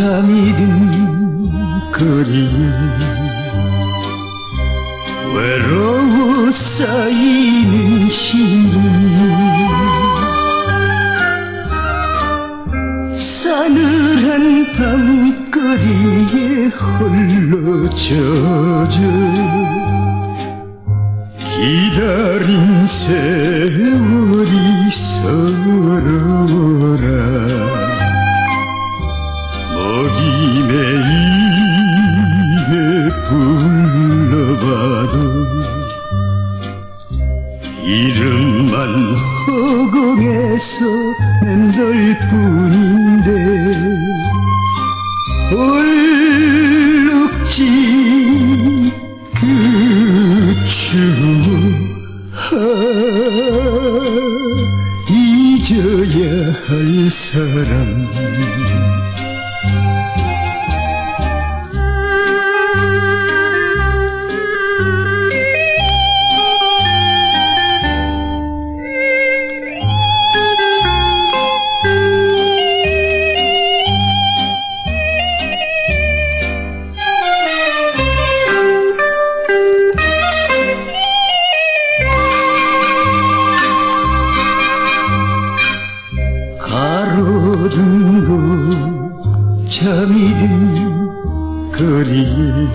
잠이 든 거리에 외로워 쌓이는 시름 싸늘한 밤거리에 홀로 젖어 기다린 세월이 서러워 불러봐도 이름만 허공에서 맴돌 뿐인데 얼룩진 그 아, 잊어야 할 사람 가로등 도 잠이 든 거리에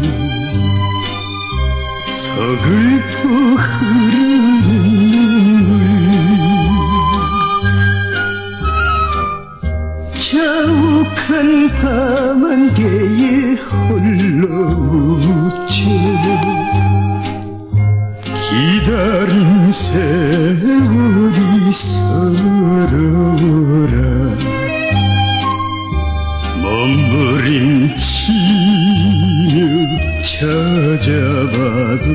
서글퍼 흐르는 눈물. 자욱한 밤안개에 홀로 묻혀 기다린 세월이 서러 찾아봐도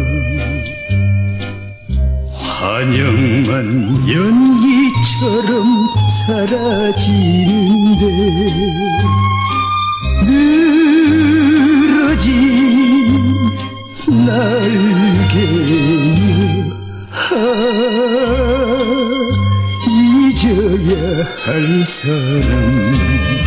환영만 연기처럼 사라지는데 늘어진 날개에 아 잊어야 할 사람.